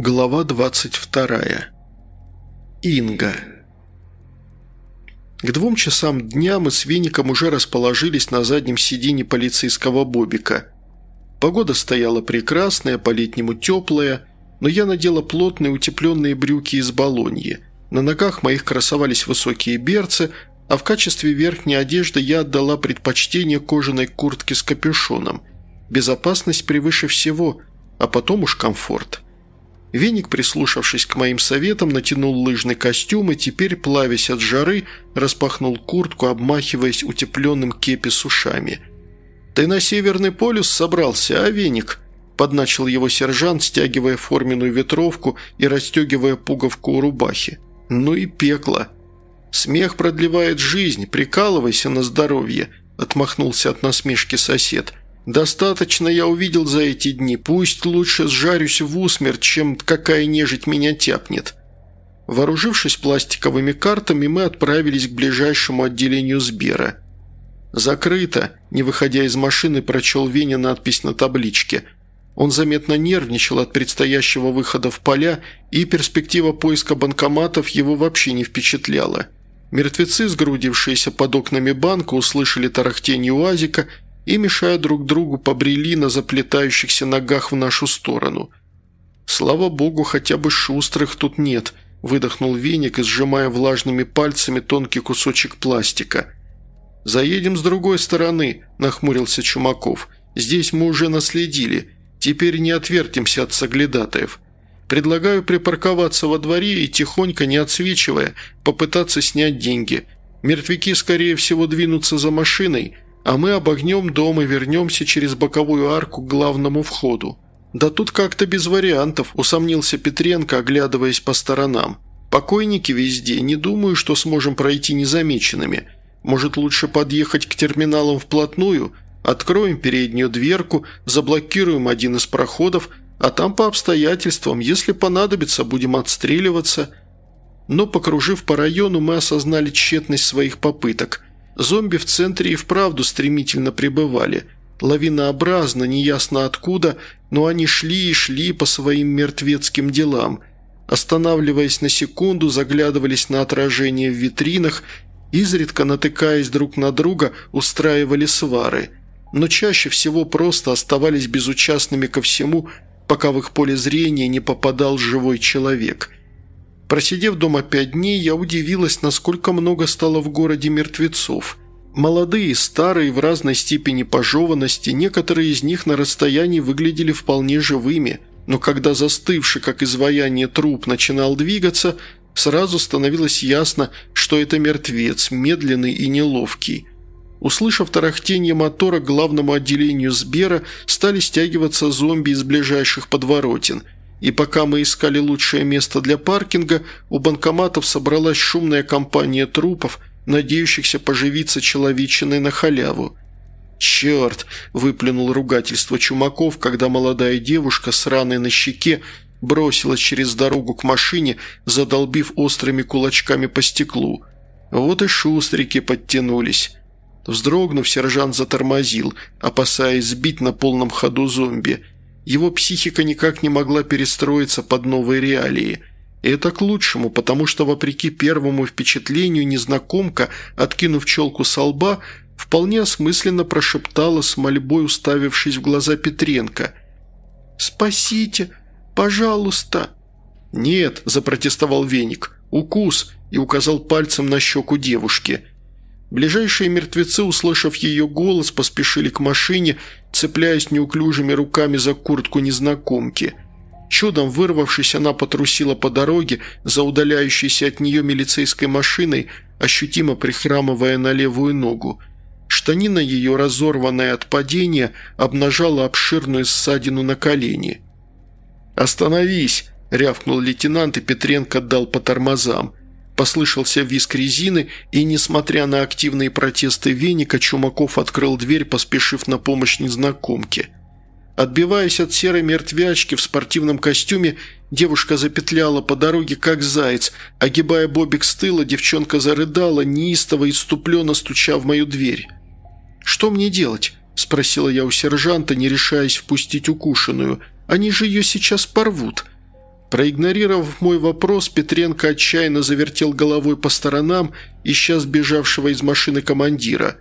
Глава 22. Инга. К двум часам дня мы с Веником уже расположились на заднем сиденье полицейского бобика. Погода стояла прекрасная, по-летнему теплая, но я надела плотные утепленные брюки из балоньи. На ногах моих красовались высокие берцы, а в качестве верхней одежды я отдала предпочтение кожаной куртке с капюшоном. Безопасность превыше всего, а потом уж комфорт. Веник, прислушавшись к моим советам, натянул лыжный костюм и теперь, плавясь от жары, распахнул куртку, обмахиваясь утепленным кепи с ушами. «Ты на Северный полюс собрался, а, Веник?» – подначил его сержант, стягивая форменную ветровку и расстегивая пуговку у рубахи. «Ну и пекло!» «Смех продлевает жизнь, прикалывайся на здоровье», – отмахнулся от насмешки сосед – Достаточно я увидел за эти дни. Пусть лучше сжарюсь в усмерть, чем какая нежить меня тяпнет». Вооружившись пластиковыми картами, мы отправились к ближайшему отделению Сбера. «Закрыто», – не выходя из машины, прочел Веня надпись на табличке. Он заметно нервничал от предстоящего выхода в поля, и перспектива поиска банкоматов его вообще не впечатляла. Мертвецы, сгрудившиеся под окнами банка, услышали тарахтение УАЗика – и, мешая друг другу, побрели на заплетающихся ногах в нашу сторону. «Слава богу, хотя бы шустрых тут нет», – выдохнул веник, сжимая влажными пальцами тонкий кусочек пластика. «Заедем с другой стороны», – нахмурился Чумаков. «Здесь мы уже наследили. Теперь не отвертимся от соглядатаев. Предлагаю припарковаться во дворе и, тихонько, не отсвечивая, попытаться снять деньги. Мертвяки, скорее всего, двинутся за машиной – а мы обогнем дом и вернемся через боковую арку к главному входу». «Да тут как-то без вариантов», – усомнился Петренко, оглядываясь по сторонам. «Покойники везде, не думаю, что сможем пройти незамеченными. Может, лучше подъехать к терминалам вплотную, откроем переднюю дверку, заблокируем один из проходов, а там по обстоятельствам, если понадобится, будем отстреливаться». Но, покружив по району, мы осознали тщетность своих попыток – Зомби в центре и вправду стремительно прибывали. Лавинообразно, неясно откуда, но они шли и шли по своим мертвецким делам. Останавливаясь на секунду, заглядывались на отражение в витринах, изредка натыкаясь друг на друга, устраивали свары. Но чаще всего просто оставались безучастными ко всему, пока в их поле зрения не попадал живой человек – Просидев дома пять дней, я удивилась, насколько много стало в городе мертвецов. Молодые, старые, в разной степени пожеванности, некоторые из них на расстоянии выглядели вполне живыми, но когда застывший, как изваяние труп, начинал двигаться, сразу становилось ясно, что это мертвец, медленный и неловкий. Услышав тарахтение мотора к главному отделению Сбера, стали стягиваться зомби из ближайших подворотен – и пока мы искали лучшее место для паркинга, у банкоматов собралась шумная компания трупов, надеющихся поживиться человечиной на халяву. «Черт!» – выплюнул ругательство Чумаков, когда молодая девушка с раной на щеке бросилась через дорогу к машине, задолбив острыми кулачками по стеклу. Вот и шустрики подтянулись. Вздрогнув, сержант затормозил, опасаясь сбить на полном ходу зомби – его психика никак не могла перестроиться под новые реалии. И это к лучшему, потому что, вопреки первому впечатлению, незнакомка, откинув челку со лба, вполне осмысленно прошептала с мольбой, уставившись в глаза Петренко. «Спасите! Пожалуйста!» «Нет!» – запротестовал Веник. «Укус!» – и указал пальцем на щеку девушки – Ближайшие мертвецы, услышав ее голос, поспешили к машине, цепляясь неуклюжими руками за куртку незнакомки. Чудом вырвавшись, она потрусила по дороге за удаляющейся от нее милицейской машиной, ощутимо прихрамывая на левую ногу. Штанина ее, разорванная от падения, обнажала обширную ссадину на колени. «Остановись!» – рявкнул лейтенант, и Петренко дал по тормозам. Послышался визг резины, и, несмотря на активные протесты веника, Чумаков открыл дверь, поспешив на помощь незнакомке. Отбиваясь от серой мертвячки в спортивном костюме, девушка запетляла по дороге, как заяц. Огибая бобик с тыла, девчонка зарыдала, неистово и ступленно стуча в мою дверь. «Что мне делать?» – спросила я у сержанта, не решаясь впустить укушенную. «Они же ее сейчас порвут». Проигнорировав мой вопрос, Петренко отчаянно завертел головой по сторонам, ища сбежавшего из машины командира.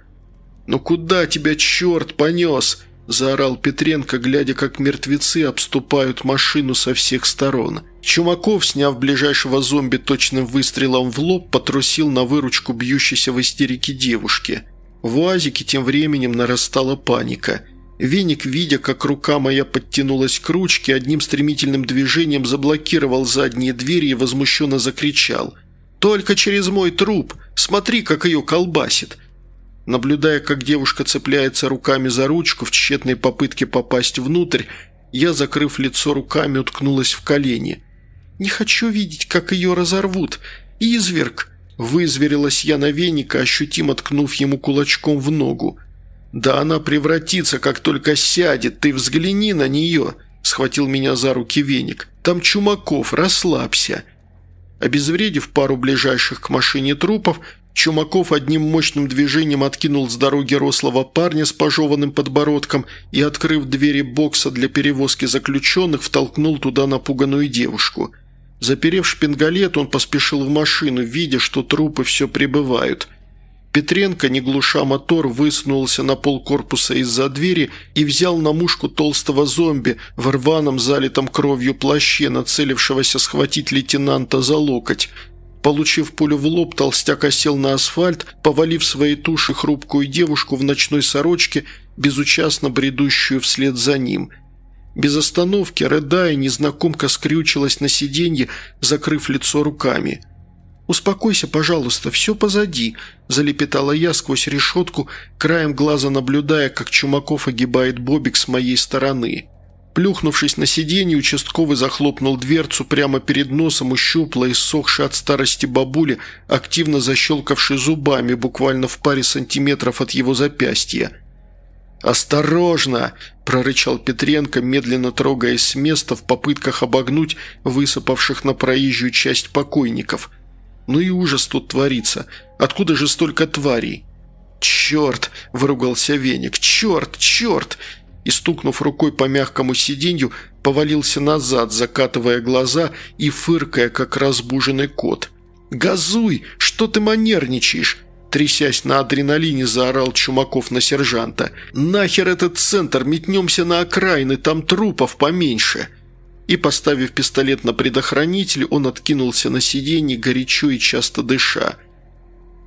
«Ну куда тебя черт понес?» – заорал Петренко, глядя, как мертвецы обступают машину со всех сторон. Чумаков, сняв ближайшего зомби точным выстрелом в лоб, потрусил на выручку бьющейся в истерике девушки. В УАЗике тем временем нарастала паника – Веник, видя, как рука моя подтянулась к ручке, одним стремительным движением заблокировал задние двери и возмущенно закричал. «Только через мой труп! Смотри, как ее колбасит!» Наблюдая, как девушка цепляется руками за ручку в тщетной попытке попасть внутрь, я, закрыв лицо руками, уткнулась в колени. «Не хочу видеть, как ее разорвут! Изверг!» Вызверилась я на веника, ощутимо ткнув ему кулачком в ногу. «Да она превратится, как только сядет, ты взгляни на нее!» – схватил меня за руки веник. «Там Чумаков, расслабься!» Обезвредив пару ближайших к машине трупов, Чумаков одним мощным движением откинул с дороги рослого парня с пожеванным подбородком и, открыв двери бокса для перевозки заключенных, втолкнул туда напуганную девушку. Заперев шпингалет, он поспешил в машину, видя, что трупы все прибывают – Петренко, не глуша мотор, высунулся на пол корпуса из-за двери и взял на мушку толстого зомби в рваном, залитом кровью плаще, нацелившегося схватить лейтенанта за локоть. Получив пулю в лоб, толстяк осел на асфальт, повалив своей туши хрупкую девушку в ночной сорочке, безучастно бредущую вслед за ним. Без остановки, рыдая, незнакомка скрючилась на сиденье, закрыв лицо руками – «Успокойся, пожалуйста, все позади», – залепетала я сквозь решетку, краем глаза наблюдая, как Чумаков огибает Бобик с моей стороны. Плюхнувшись на сиденье, участковый захлопнул дверцу прямо перед носом у щуплой, иссохшей от старости бабули, активно защелкавшей зубами буквально в паре сантиметров от его запястья. «Осторожно!» – прорычал Петренко, медленно трогаясь с места в попытках обогнуть высыпавших на проезжую часть покойников – ну и ужас тут творится. Откуда же столько тварей?» «Черт!» – выругался веник. «Черт! Черт!» И, стукнув рукой по мягкому сиденью, повалился назад, закатывая глаза и фыркая, как разбуженный кот. «Газуй! Что ты манерничаешь?» Трясясь на адреналине, заорал Чумаков на сержанта. «Нахер этот центр? Метнемся на окраины, там трупов поменьше!» и, поставив пистолет на предохранитель, он откинулся на сиденье, горячо и часто дыша.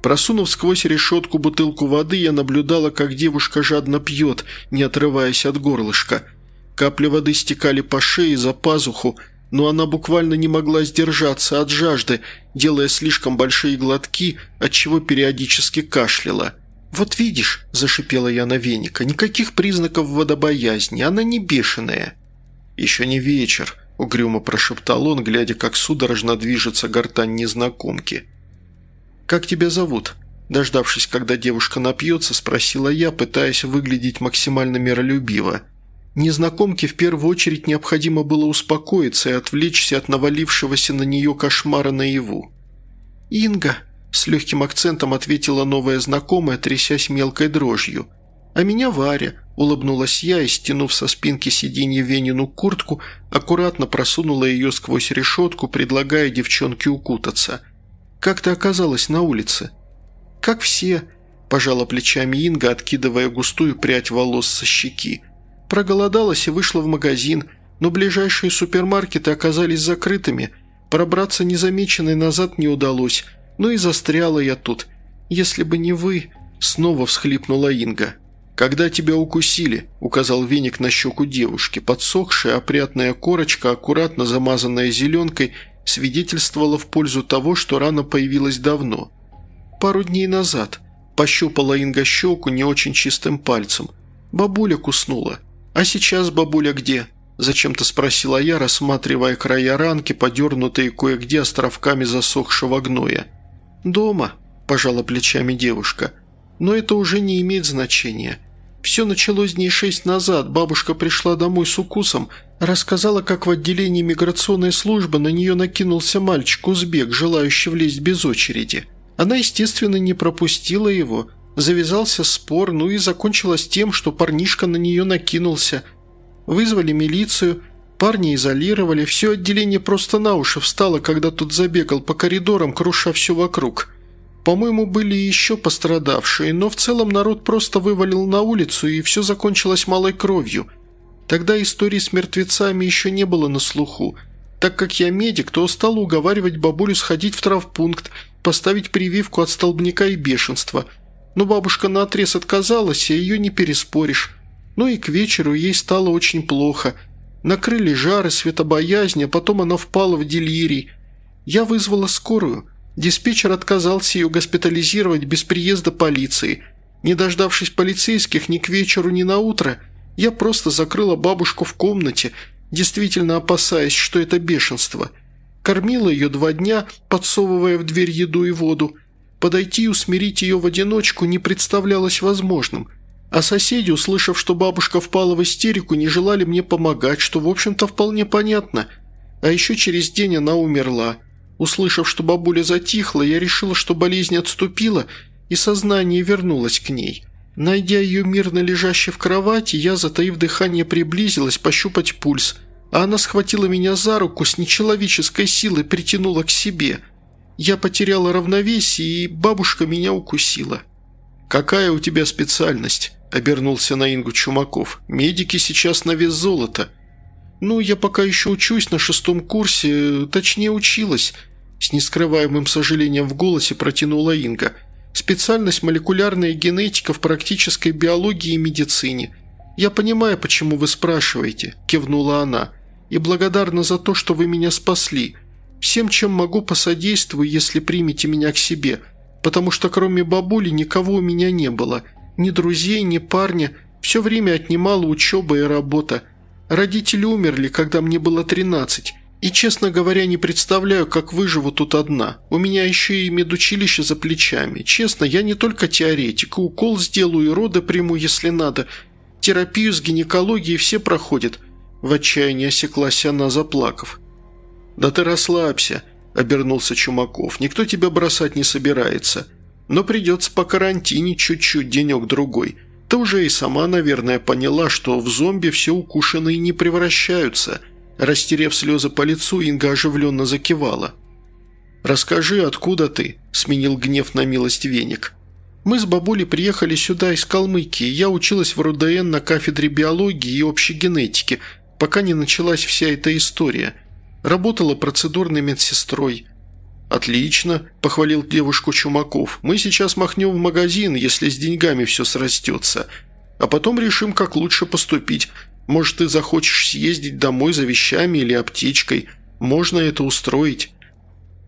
Просунув сквозь решетку бутылку воды, я наблюдала, как девушка жадно пьет, не отрываясь от горлышка. Капли воды стекали по шее за пазуху, но она буквально не могла сдержаться от жажды, делая слишком большие глотки, отчего периодически кашляла. «Вот видишь», – зашипела я на веника, – «никаких признаков водобоязни, она не бешеная». «Еще не вечер», – угрюмо прошептал он, глядя, как судорожно движется гортань незнакомки. «Как тебя зовут?» Дождавшись, когда девушка напьется, спросила я, пытаясь выглядеть максимально миролюбиво. Незнакомке в первую очередь необходимо было успокоиться и отвлечься от навалившегося на нее кошмара наяву. «Инга», – с легким акцентом ответила новая знакомая, трясясь мелкой дрожью. «А меня Варя», Улыбнулась я и, стянув со спинки сиденья Венину куртку, аккуратно просунула ее сквозь решетку, предлагая девчонке укутаться. «Как ты оказалась на улице?» «Как все», – пожала плечами Инга, откидывая густую прядь волос со щеки. «Проголодалась и вышла в магазин, но ближайшие супермаркеты оказались закрытыми. Пробраться незамеченной назад не удалось, ну и застряла я тут. Если бы не вы...» – снова всхлипнула Инга. «Когда тебя укусили», – указал веник на щеку девушки. Подсохшая, опрятная корочка, аккуратно замазанная зеленкой, свидетельствовала в пользу того, что рана появилась давно. «Пару дней назад», – пощупала Инга щеку не очень чистым пальцем. «Бабуля куснула». «А сейчас бабуля где?» – зачем-то спросила я, рассматривая края ранки, подернутые кое-где островками засохшего гноя. «Дома», – пожала плечами девушка. «Но это уже не имеет значения». Все началось дней шесть назад. Бабушка пришла домой с укусом, рассказала, как в отделении миграционной службы на нее накинулся мальчик-узбек, желающий влезть без очереди. Она, естественно, не пропустила его. Завязался спор, ну и закончилось тем, что парнишка на нее накинулся. Вызвали милицию. Парня изолировали, все отделение просто на уши встало, когда тут забегал по коридорам, круша все вокруг. По-моему, были еще пострадавшие, но в целом народ просто вывалил на улицу, и все закончилось малой кровью. Тогда истории с мертвецами еще не было на слуху. Так как я медик, то стал уговаривать бабулю сходить в травпункт, поставить прививку от столбняка и бешенства. Но бабушка наотрез отказалась, и ее не переспоришь. Ну и к вечеру ей стало очень плохо – Накрыли жары, светобоязнь, а потом она впала в делирий. Я вызвала скорую. Диспетчер отказался ее госпитализировать без приезда полиции. Не дождавшись полицейских ни к вечеру, ни на утро, я просто закрыла бабушку в комнате, действительно опасаясь, что это бешенство. Кормила ее два дня, подсовывая в дверь еду и воду. Подойти и усмирить ее в одиночку не представлялось возможным – а соседи, услышав, что бабушка впала в истерику, не желали мне помогать, что, в общем-то, вполне понятно. А еще через день она умерла. Услышав, что бабуля затихла, я решила, что болезнь отступила, и сознание вернулось к ней. Найдя ее мирно лежащей в кровати, я, затаив дыхание, приблизилась пощупать пульс, а она схватила меня за руку с нечеловеческой силой притянула к себе. Я потеряла равновесие, и бабушка меня укусила. «Какая у тебя специальность?» – обернулся на Ингу Чумаков. «Медики сейчас на вес золота». «Ну, я пока еще учусь на шестом курсе, точнее училась», – с нескрываемым сожалением в голосе протянула Инга. «Специальность молекулярная генетика в практической биологии и медицине. Я понимаю, почему вы спрашиваете», – кивнула она. «И благодарна за то, что вы меня спасли. Всем, чем могу, посодействую, если примете меня к себе, потому что кроме бабули никого у меня не было». Ни друзей, ни парня. Все время отнимала учеба и работа. Родители умерли, когда мне было 13. И, честно говоря, не представляю, как выживу тут одна. У меня еще и медучилище за плечами. Честно, я не только теоретик. Укол сделаю и роды приму, если надо. Терапию с гинекологией все проходят». В отчаянии осеклась она, заплакав. «Да ты расслабься», – обернулся Чумаков. «Никто тебя бросать не собирается. Но придется по карантине чуть-чуть, денек-другой. Ты уже и сама, наверное, поняла, что в зомби все укушенные не превращаются». Растерев слезы по лицу, Инга оживленно закивала. «Расскажи, откуда ты?» – сменил гнев на милость веник. «Мы с бабулей приехали сюда из Калмыкии. Я училась в РУДН на кафедре биологии и общей генетики, пока не началась вся эта история. Работала процедурной медсестрой. «Отлично», – похвалил девушку Чумаков. «Мы сейчас махнем в магазин, если с деньгами все срастется. А потом решим, как лучше поступить. Может, ты захочешь съездить домой за вещами или аптечкой. Можно это устроить».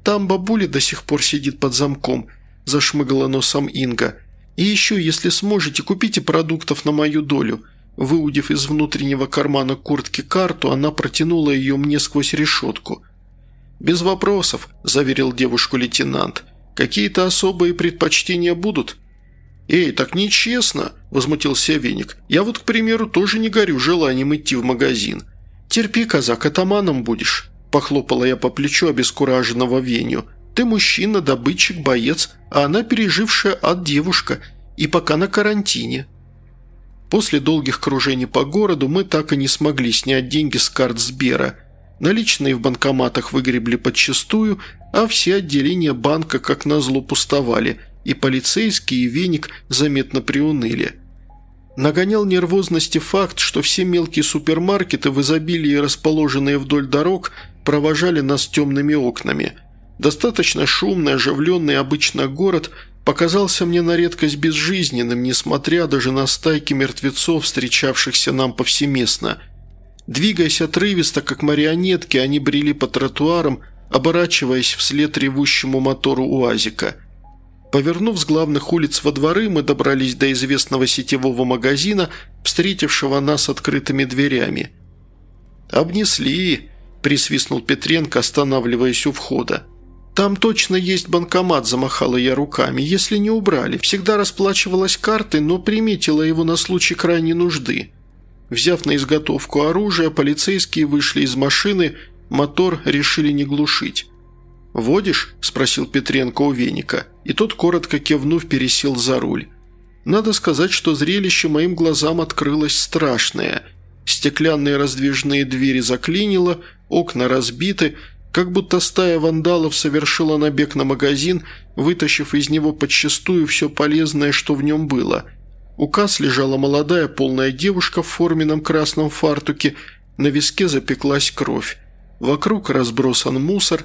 «Там бабуля до сих пор сидит под замком», – зашмыгала носом Инга. «И еще, если сможете, купите продуктов на мою долю». Выудив из внутреннего кармана куртки карту, она протянула ее мне сквозь решетку – «Без вопросов», – заверил девушку лейтенант. «Какие-то особые предпочтения будут?» «Эй, так нечестно», – возмутился Веник. «Я вот, к примеру, тоже не горю желанием идти в магазин». «Терпи, казак, атаманом будешь», – похлопала я по плечу обескураженного Веню. «Ты мужчина, добытчик, боец, а она пережившая от девушка, и пока на карантине». После долгих кружений по городу мы так и не смогли снять деньги с карт Сбера – Наличные в банкоматах выгребли подчистую, а все отделения банка как назло пустовали, и полицейские, и веник заметно приуныли. Нагонял нервозности факт, что все мелкие супермаркеты в изобилии, расположенные вдоль дорог, провожали нас темными окнами. Достаточно шумный, оживленный обычно город показался мне на редкость безжизненным, несмотря даже на стайки мертвецов, встречавшихся нам повсеместно – Двигаясь отрывисто, как марионетки, они брели по тротуарам, оборачиваясь вслед ревущему мотору УАЗика. Повернув с главных улиц во дворы, мы добрались до известного сетевого магазина, встретившего нас открытыми дверями. «Обнесли», – присвистнул Петренко, останавливаясь у входа. «Там точно есть банкомат», – замахала я руками. «Если не убрали. Всегда расплачивалась картой, но приметила его на случай крайней нужды». Взяв на изготовку оружие, полицейские вышли из машины, мотор решили не глушить. «Водишь?» – спросил Петренко у веника, и тот, коротко кивнув, пересел за руль. Надо сказать, что зрелище моим глазам открылось страшное. Стеклянные раздвижные двери заклинило, окна разбиты, как будто стая вандалов совершила набег на магазин, вытащив из него подчастую все полезное, что в нем было. У касс лежала молодая полная девушка в форменном красном фартуке, на виске запеклась кровь. Вокруг разбросан мусор,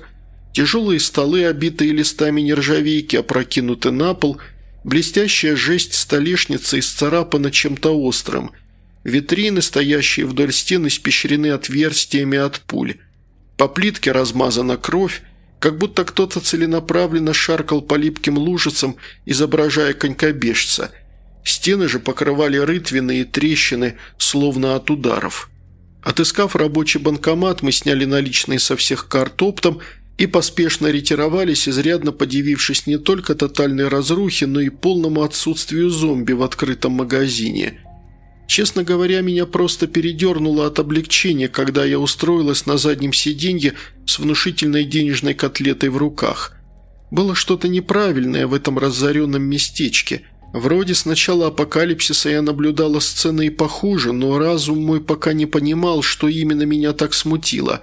тяжелые столы, обитые листами нержавейки, опрокинуты на пол, блестящая жесть столешницы исцарапана чем-то острым – Витрины, стоящие вдоль стен, испещрены отверстиями от пуль. По плитке размазана кровь, как будто кто-то целенаправленно шаркал по липким лужицам, изображая конькобежца. Стены же покрывали рытвины и трещины, словно от ударов. Отыскав рабочий банкомат, мы сняли наличные со всех карт оптом и поспешно ретировались, изрядно подивившись не только тотальной разрухе, но и полному отсутствию зомби в открытом магазине – Честно говоря, меня просто передернуло от облегчения, когда я устроилась на заднем сиденье с внушительной денежной котлетой в руках. Было что-то неправильное в этом разоренном местечке. Вроде с начала апокалипсиса я наблюдала сцены и похуже, но разум мой пока не понимал, что именно меня так смутило.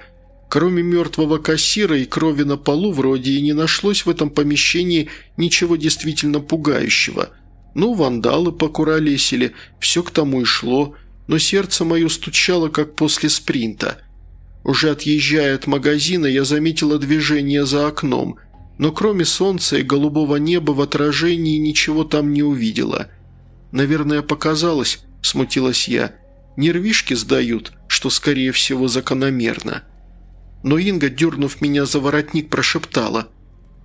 Кроме мертвого кассира и крови на полу вроде и не нашлось в этом помещении ничего действительно пугающего – ну, вандалы покуролесили, все к тому и шло, но сердце мое стучало, как после спринта. Уже отъезжая от магазина, я заметила движение за окном, но кроме солнца и голубого неба в отражении ничего там не увидела. «Наверное, показалось», – смутилась я. «Нервишки сдают, что, скорее всего, закономерно». Но Инга, дернув меня за воротник, прошептала.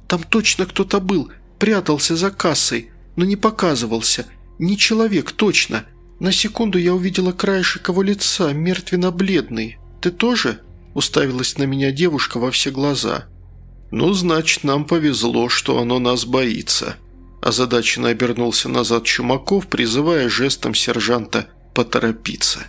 «Там точно кто-то был, прятался за кассой но не показывался. Не человек, точно. На секунду я увидела краешек его лица, мертвенно-бледный. Ты тоже?» – уставилась на меня девушка во все глаза. «Ну, значит, нам повезло, что оно нас боится». Озадаченно обернулся назад Чумаков, призывая жестом сержанта поторопиться.